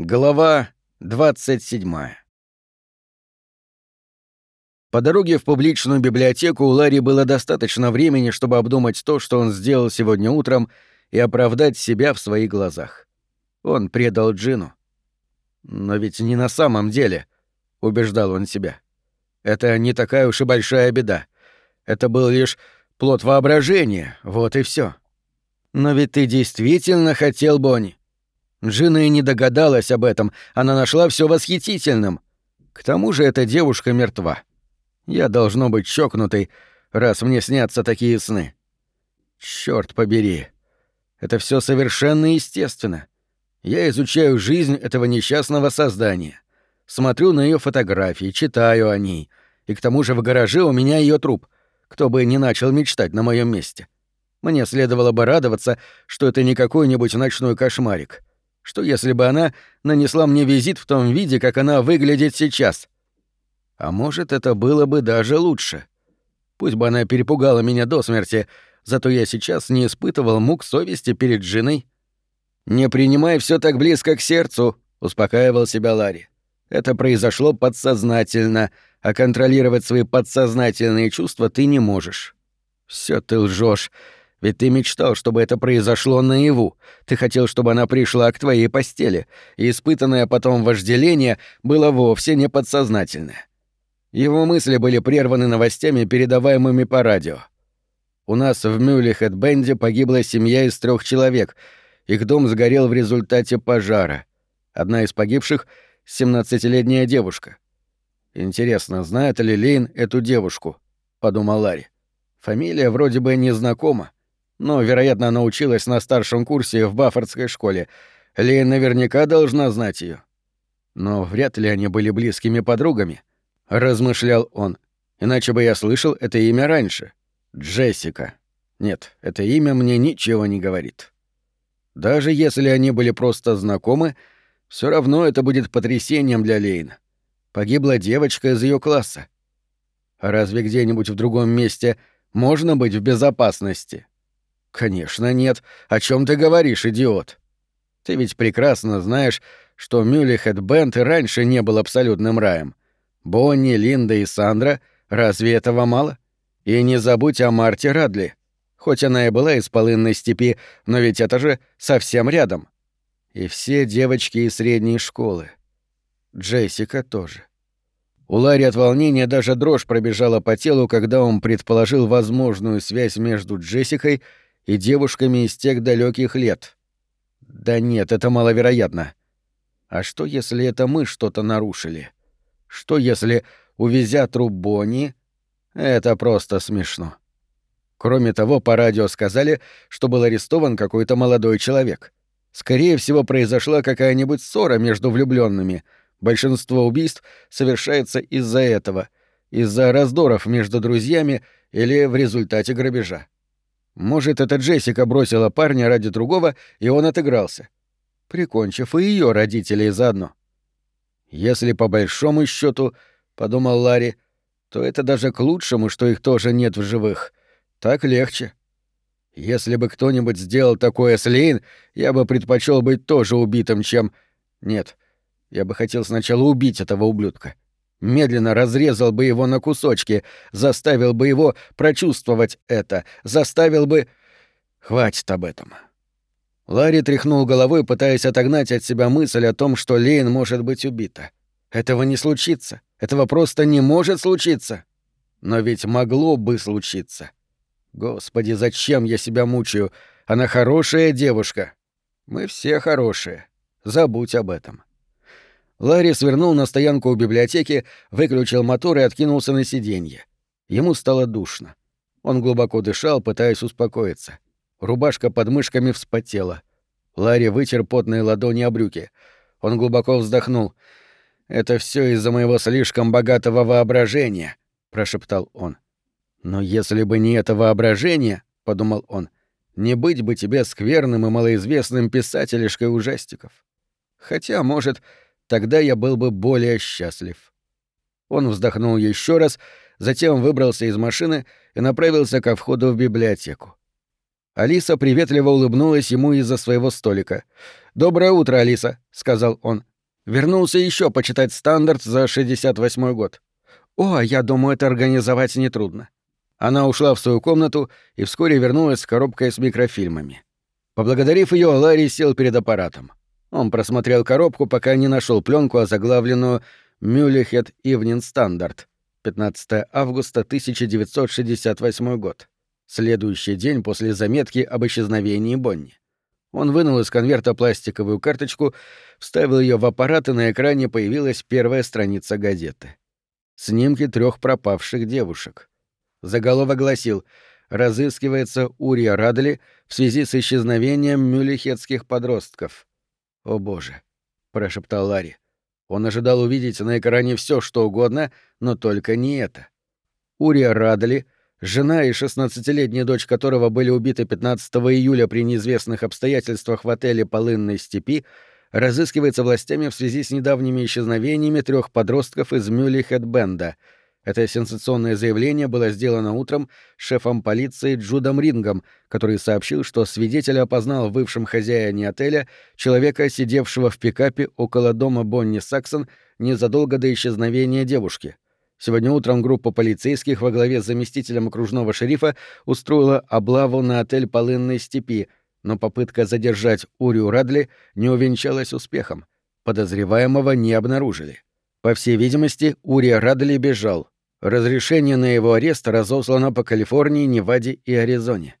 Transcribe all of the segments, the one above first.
Глава 27 По дороге в публичную библиотеку у Ларри было достаточно времени, чтобы обдумать то, что он сделал сегодня утром, и оправдать себя в своих глазах. Он предал Джину. Но ведь не на самом деле, убеждал он себя. Это не такая уж и большая беда. Это был лишь плод воображения, вот и все. Но ведь ты действительно хотел Бонни. Джина и не догадалась об этом, она нашла все восхитительным. К тому же эта девушка мертва. Я должно быть чокнутой, раз мне снятся такие сны. Черт побери. Это все совершенно естественно. Я изучаю жизнь этого несчастного создания. Смотрю на ее фотографии, читаю о ней. И к тому же в гараже у меня ее труп. Кто бы не начал мечтать на моем месте. Мне следовало бы радоваться, что это не какой-нибудь ночной кошмарик. Что если бы она нанесла мне визит в том виде, как она выглядит сейчас? А может, это было бы даже лучше. Пусть бы она перепугала меня до смерти, зато я сейчас не испытывал мук совести перед женой. «Не принимай все так близко к сердцу», — успокаивал себя Ларри. «Это произошло подсознательно, а контролировать свои подсознательные чувства ты не можешь». Все ты лжешь. Ведь ты мечтал, чтобы это произошло наяву. Ты хотел, чтобы она пришла к твоей постели, и испытанное потом вожделение было вовсе не подсознательное. Его мысли были прерваны новостями, передаваемыми по радио. У нас в Мюллихет-Бенде погибла семья из трех человек. Их дом сгорел в результате пожара. Одна из погибших — 17-летняя девушка. «Интересно, знает ли Лейн эту девушку?» — подумал Ларри. Фамилия вроде бы незнакома но, вероятно, она училась на старшем курсе в Баффордской школе. Ли наверняка должна знать ее. Но вряд ли они были близкими подругами, размышлял он. Иначе бы я слышал это имя раньше. Джессика. Нет, это имя мне ничего не говорит. Даже если они были просто знакомы, все равно это будет потрясением для Лейна. Погибла девочка из ее класса. А разве где-нибудь в другом месте можно быть в безопасности? Конечно, нет. О чем ты говоришь, идиот? Ты ведь прекрасно знаешь, что Мюллихед Бент раньше не был абсолютным раем. Бонни, Линда и Сандра, разве этого мало? И не забудь о Марте Радли. Хоть она и была из полынной степи, но ведь это же совсем рядом. И все девочки из средней школы. Джессика тоже. У Ларри от волнения даже дрожь пробежала по телу, когда он предположил возможную связь между Джессикой и девушками из тех далеких лет. Да нет, это маловероятно. А что, если это мы что-то нарушили? Что, если, увезя труп Бонни, это просто смешно. Кроме того, по радио сказали, что был арестован какой-то молодой человек. Скорее всего, произошла какая-нибудь ссора между влюбленными. Большинство убийств совершается из-за этого, из-за раздоров между друзьями или в результате грабежа. Может, эта Джессика бросила парня ради другого, и он отыгрался, прикончив и ее родителей заодно. Если по большому счету, подумал Ларри, то это даже к лучшему, что их тоже нет в живых. Так легче. Если бы кто-нибудь сделал такое с Лейн, я бы предпочел быть тоже убитым, чем... Нет, я бы хотел сначала убить этого ублюдка медленно разрезал бы его на кусочки, заставил бы его прочувствовать это, заставил бы... Хватит об этом. Ларри тряхнул головой, пытаясь отогнать от себя мысль о том, что Лейн может быть убита. Этого не случится. Этого просто не может случиться. Но ведь могло бы случиться. Господи, зачем я себя мучаю? Она хорошая девушка. Мы все хорошие. Забудь об этом. Ларри свернул на стоянку у библиотеки, выключил мотор и откинулся на сиденье. Ему стало душно. Он глубоко дышал, пытаясь успокоиться. Рубашка под мышками вспотела. Ларри вытер потные ладони о брюки. Он глубоко вздохнул. «Это все из-за моего слишком богатого воображения», — прошептал он. «Но если бы не это воображение», — подумал он, — «не быть бы тебе скверным и малоизвестным писателишкой ужастиков. Хотя, может, Тогда я был бы более счастлив. Он вздохнул еще раз, затем выбрался из машины и направился ко входу в библиотеку. Алиса приветливо улыбнулась ему из-за своего столика. «Доброе утро, Алиса», — сказал он. Вернулся еще почитать стандарт за 68 год. О, я думаю, это организовать нетрудно. Она ушла в свою комнату и вскоре вернулась с коробкой с микрофильмами. Поблагодарив ее, Ларри сел перед аппаратом. Он просмотрел коробку, пока не нашел пленку, озаглавленную «Мюллихед Ивнин Стандарт», 15 августа 1968 год. Следующий день после заметки об исчезновении Бонни. Он вынул из конверта пластиковую карточку, вставил ее в аппарат, и на экране появилась первая страница газеты. Снимки трех пропавших девушек. Заголовок гласил «Разыскивается Урия Радли в связи с исчезновением мюлихетских подростков». «О боже», — прошептал Ларри. Он ожидал увидеть на экране все, что угодно, но только не это. Урия Радли — жена и 16-летняя дочь которого были убиты 15 июля при неизвестных обстоятельствах в отеле Полынной степи, разыскивается властями в связи с недавними исчезновениями трех подростков из Мюлли-Хедбенда. Это сенсационное заявление было сделано утром шефом полиции Джудом Рингом, который сообщил, что свидетель опознал в бывшем хозяине отеля человека, сидевшего в пикапе около дома Бонни Саксон незадолго до исчезновения девушки — Сегодня утром группа полицейских во главе с заместителем окружного шерифа устроила облаву на отель Полынной степи, но попытка задержать Урию Радли не увенчалась успехом. Подозреваемого не обнаружили. По всей видимости, Урия Радли бежал. Разрешение на его арест разослано по Калифорнии, Неваде и Аризоне.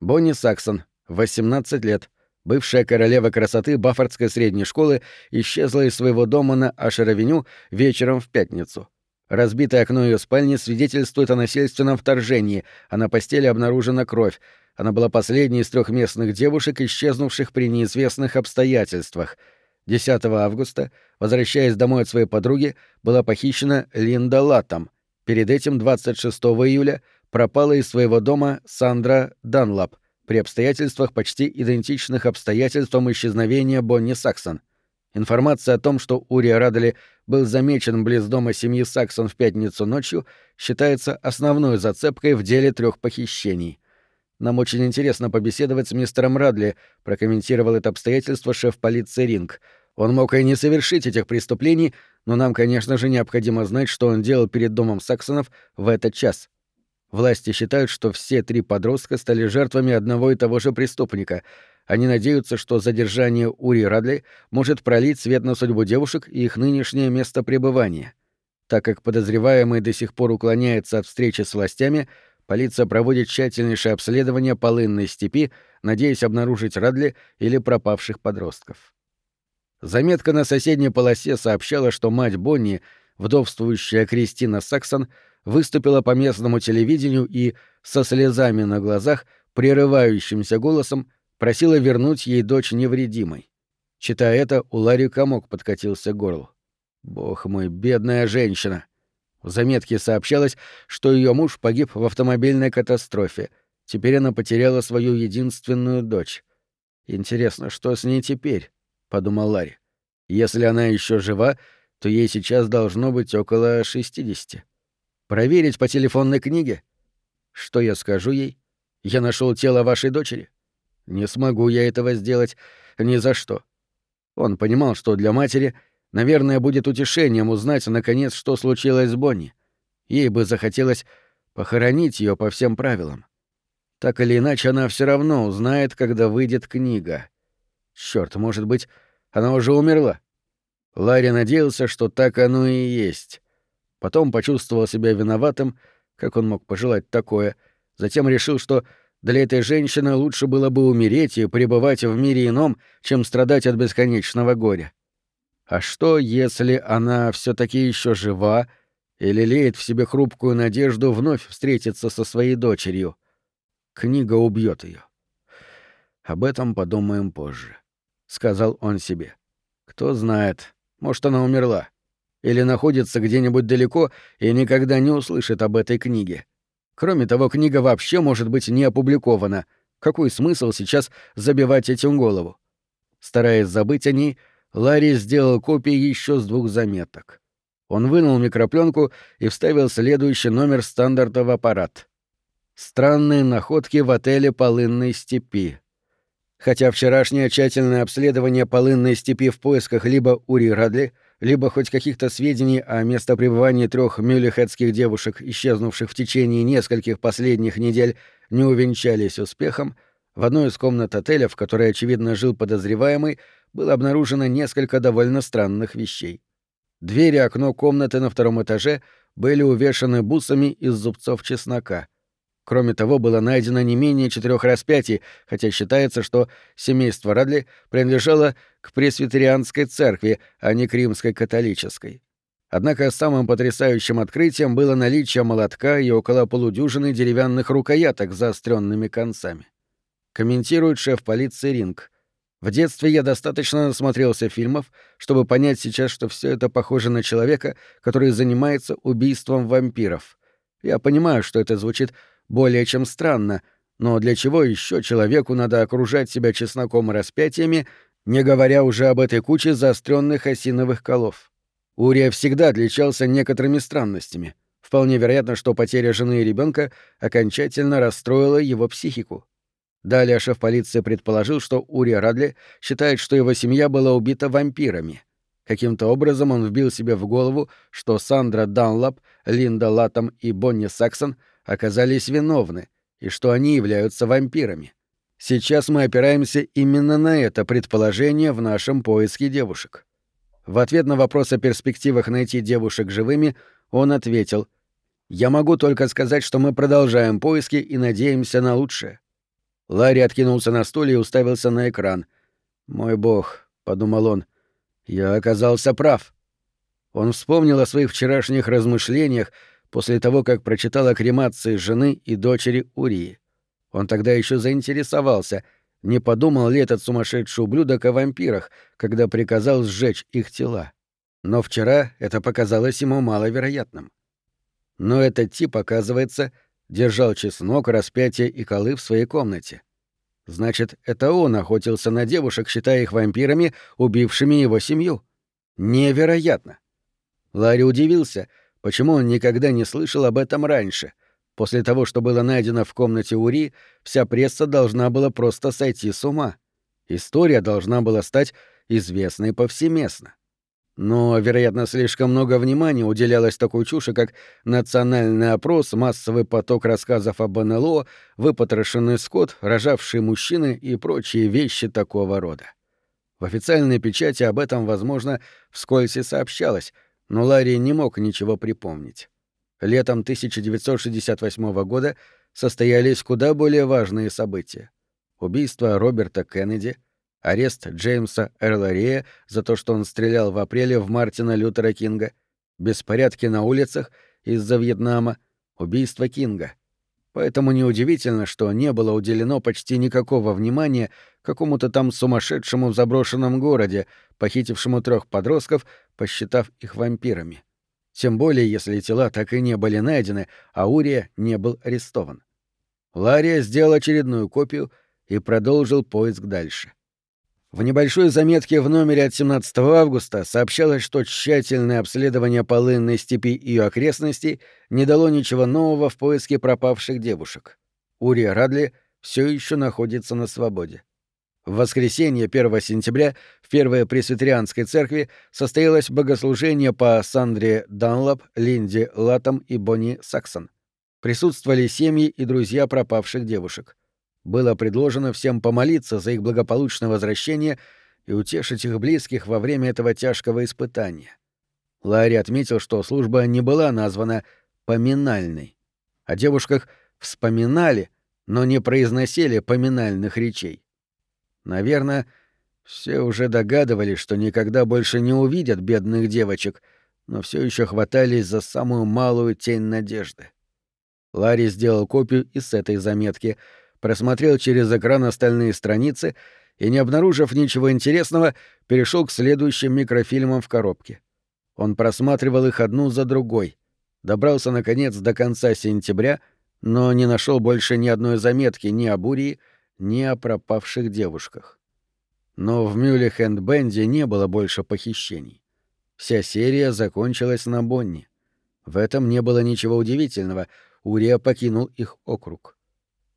Бонни Саксон, 18 лет, бывшая королева красоты Баффордской средней школы, исчезла из своего дома на Ашеровеню вечером в пятницу — Разбитое окно ее спальни свидетельствует о насильственном вторжении, а на постели обнаружена кровь. Она была последней из трех местных девушек, исчезнувших при неизвестных обстоятельствах. 10 августа, возвращаясь домой от своей подруги, была похищена Линда Латтом. Перед этим, 26 июля, пропала из своего дома Сандра Данлап при обстоятельствах почти идентичных обстоятельствам исчезновения Бонни Саксон. Информация о том, что Урия Радали был замечен близ дома семьи Саксон в пятницу ночью, считается основной зацепкой в деле трех похищений. Нам очень интересно побеседовать с мистером Радли, прокомментировал это обстоятельство шеф полиции Ринг. Он мог и не совершить этих преступлений, но нам, конечно же, необходимо знать, что он делал перед домом Саксонов в этот час. Власти считают, что все три подростка стали жертвами одного и того же преступника — они надеются, что задержание Ури Радли может пролить свет на судьбу девушек и их нынешнее место пребывания. Так как подозреваемый до сих пор уклоняется от встречи с властями, полиция проводит тщательнейшее обследование полынной степи, надеясь обнаружить Радли или пропавших подростков. Заметка на соседней полосе сообщала, что мать Бонни, вдовствующая Кристина Саксон, выступила по местному телевидению и, со слезами на глазах, прерывающимся голосом, просила вернуть ей дочь невредимой. Читая это, у Ларри комок подкатился к горлу. Бог мой, бедная женщина. В заметке сообщалось, что ее муж погиб в автомобильной катастрофе. Теперь она потеряла свою единственную дочь. Интересно, что с ней теперь? Подумал Ларри. Если она еще жива, то ей сейчас должно быть около 60. Проверить по телефонной книге? Что я скажу ей? Я нашел тело вашей дочери. Не смогу я этого сделать ни за что. Он понимал, что для матери, наверное, будет утешением узнать, наконец, что случилось с Бонни. Ей бы захотелось похоронить ее по всем правилам. Так или иначе, она все равно узнает, когда выйдет книга. Черт, может быть, она уже умерла. Ларри надеялся, что так оно и есть. Потом почувствовал себя виноватым, как он мог пожелать такое, затем решил, что для этой женщины лучше было бы умереть и пребывать в мире ином, чем страдать от бесконечного горя. А что, если она все таки еще жива и лелеет в себе хрупкую надежду вновь встретиться со своей дочерью? Книга убьет ее. Об этом подумаем позже, сказал он себе. Кто знает, может, она умерла или находится где-нибудь далеко и никогда не услышит об этой книге. Кроме того, книга вообще может быть не опубликована. Какой смысл сейчас забивать этим голову? Стараясь забыть о ней, Ларри сделал копии еще с двух заметок. Он вынул микропленку и вставил следующий номер стандарта в аппарат. Странные находки в отеле Полынной степи. Хотя вчерашнее тщательное обследование полынной степи в поисках либо Ури Радли, либо хоть каких-то сведений о местопребывании трех мюллихетских девушек, исчезнувших в течение нескольких последних недель, не увенчались успехом, в одной из комнат отеля, в которой, очевидно, жил подозреваемый, было обнаружено несколько довольно странных вещей. Двери и окно комнаты на втором этаже были увешаны бусами из зубцов чеснока — Кроме того, было найдено не менее четырех распятий, хотя считается, что семейство Радли принадлежало к пресвитерианской церкви, а не к римской католической. Однако самым потрясающим открытием было наличие молотка и около полудюжины деревянных рукояток с заостренными концами. Комментирует шеф полиции Ринг. В детстве я достаточно насмотрелся фильмов, чтобы понять сейчас, что все это похоже на человека, который занимается убийством вампиров. Я понимаю, что это звучит более чем странно, но для чего еще человеку надо окружать себя чесноком и распятиями, не говоря уже об этой куче заостренных осиновых колов? Урия всегда отличался некоторыми странностями. Вполне вероятно, что потеря жены и ребенка окончательно расстроила его психику. Далее шеф полиции предположил, что Урия Радли считает, что его семья была убита вампирами. Каким-то образом он вбил себе в голову, что Сандра Данлап, Линда Латом и Бонни Саксон — оказались виновны и что они являются вампирами. Сейчас мы опираемся именно на это предположение в нашем поиске девушек. В ответ на вопрос о перспективах найти девушек живыми он ответил «Я могу только сказать, что мы продолжаем поиски и надеемся на лучшее». Ларри откинулся на стуле и уставился на экран. «Мой бог», — подумал он, — «я оказался прав». Он вспомнил о своих вчерашних размышлениях после того, как прочитал о кремации жены и дочери Урии. Он тогда еще заинтересовался, не подумал ли этот сумасшедший ублюдок о вампирах, когда приказал сжечь их тела. Но вчера это показалось ему маловероятным. Но этот тип, оказывается, держал чеснок, распятие и колы в своей комнате. Значит, это он охотился на девушек, считая их вампирами, убившими его семью. Невероятно. Ларри удивился — Почему он никогда не слышал об этом раньше? После того, что было найдено в комнате Ури, вся пресса должна была просто сойти с ума. История должна была стать известной повсеместно. Но, вероятно, слишком много внимания уделялось такой чуши, как национальный опрос, массовый поток рассказов об НЛО, выпотрошенный скот, рожавшие мужчины и прочие вещи такого рода. В официальной печати об этом, возможно, вскользь и сообщалось — но Ларри не мог ничего припомнить. Летом 1968 года состоялись куда более важные события. Убийство Роберта Кеннеди, арест Джеймса Эрла Рея за то, что он стрелял в апреле в Мартина Лютера Кинга, беспорядки на улицах из-за Вьетнама, убийство Кинга. Поэтому неудивительно, что не было уделено почти никакого внимания какому-то там сумасшедшему в заброшенном городе, похитившему трех подростков, посчитав их вампирами. Тем более, если тела так и не были найдены, а Урия не был арестован. Лария сделал очередную копию и продолжил поиск дальше. В небольшой заметке в номере от 17 августа сообщалось, что тщательное обследование полынной степи и ее окрестностей не дало ничего нового в поиске пропавших девушек. Урия Радли все еще находится на свободе. В воскресенье 1 сентября в Первой Пресвитерианской церкви состоялось богослужение по Сандре Данлап, Линде Латам и Бонни Саксон. Присутствовали семьи и друзья пропавших девушек. Было предложено всем помолиться за их благополучное возвращение и утешить их близких во время этого тяжкого испытания. Ларри отметил, что служба не была названа поминальной. О девушках вспоминали, но не произносили поминальных речей. Наверное, все уже догадывались, что никогда больше не увидят бедных девочек, но все еще хватались за самую малую тень надежды. Ларри сделал копию и с этой заметки, просмотрел через экран остальные страницы и, не обнаружив ничего интересного, перешел к следующим микрофильмам в коробке. Он просматривал их одну за другой, добрался, наконец, до конца сентября, но не нашел больше ни одной заметки ни о Бурии, ни о пропавших девушках. Но в Мюллихенд-Бенде не было больше похищений. Вся серия закончилась на Бонни. В этом не было ничего удивительного, Урия покинул их округ.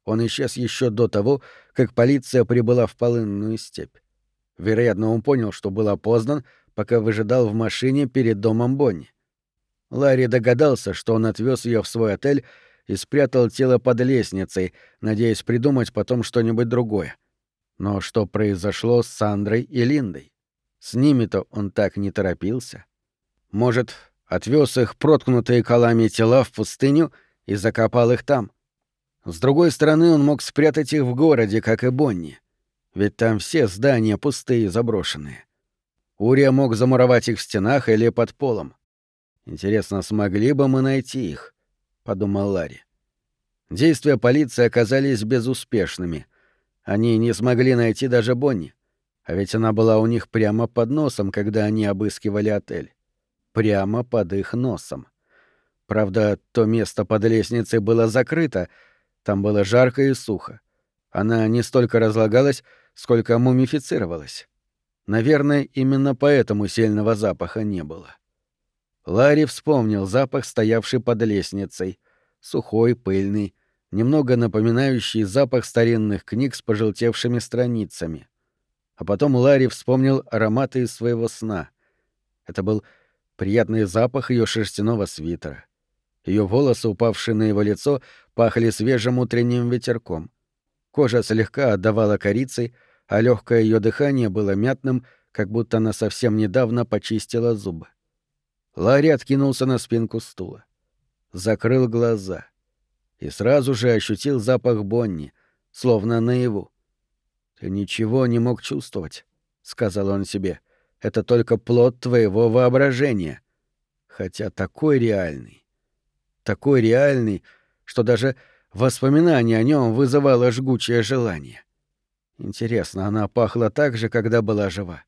Он исчез еще до того, как полиция прибыла в полынную степь. Вероятно, он понял, что был опознан, пока выжидал в машине перед домом Бонни. Ларри догадался, что он отвез ее в свой отель и спрятал тело под лестницей, надеясь придумать потом что-нибудь другое. Но что произошло с Сандрой и Линдой? С ними-то он так не торопился. Может, отвез их проткнутые колами тела в пустыню и закопал их там. С другой стороны, он мог спрятать их в городе, как и Бонни. Ведь там все здания пустые и заброшенные. Урия мог замуровать их в стенах или под полом. Интересно, смогли бы мы найти их? подумал Ларри. Действия полиции оказались безуспешными. Они не смогли найти даже Бонни. А ведь она была у них прямо под носом, когда они обыскивали отель. Прямо под их носом. Правда, то место под лестницей было закрыто, там было жарко и сухо. Она не столько разлагалась, сколько мумифицировалась. Наверное, именно поэтому сильного запаха не было. Ларри вспомнил запах, стоявший под лестницей. Сухой, пыльный, немного напоминающий запах старинных книг с пожелтевшими страницами. А потом Ларри вспомнил ароматы из своего сна. Это был приятный запах ее шерстяного свитера. Ее волосы, упавшие на его лицо, пахли свежим утренним ветерком. Кожа слегка отдавала корицей, а легкое ее дыхание было мятным, как будто она совсем недавно почистила зубы. Ларри откинулся на спинку стула. Закрыл глаза. И сразу же ощутил запах Бонни, словно наяву. «Ты ничего не мог чувствовать», — сказал он себе. «Это только плод твоего воображения. Хотя такой реальный. Такой реальный, что даже воспоминание о нем вызывало жгучее желание. Интересно, она пахла так же, когда была жива?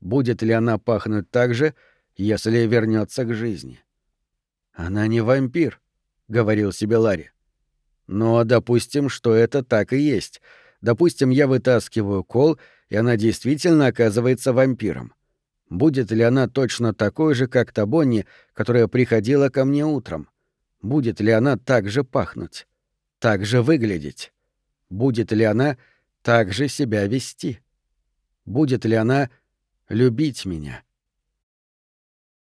Будет ли она пахнуть так же, если вернется к жизни? Она не вампир, говорил себе Ларри. Но допустим, что это так и есть — Допустим, я вытаскиваю кол, и она действительно оказывается вампиром. Будет ли она точно такой же, как та Бонни, которая приходила ко мне утром? Будет ли она так же пахнуть? Так же выглядеть? Будет ли она так же себя вести? Будет ли она любить меня?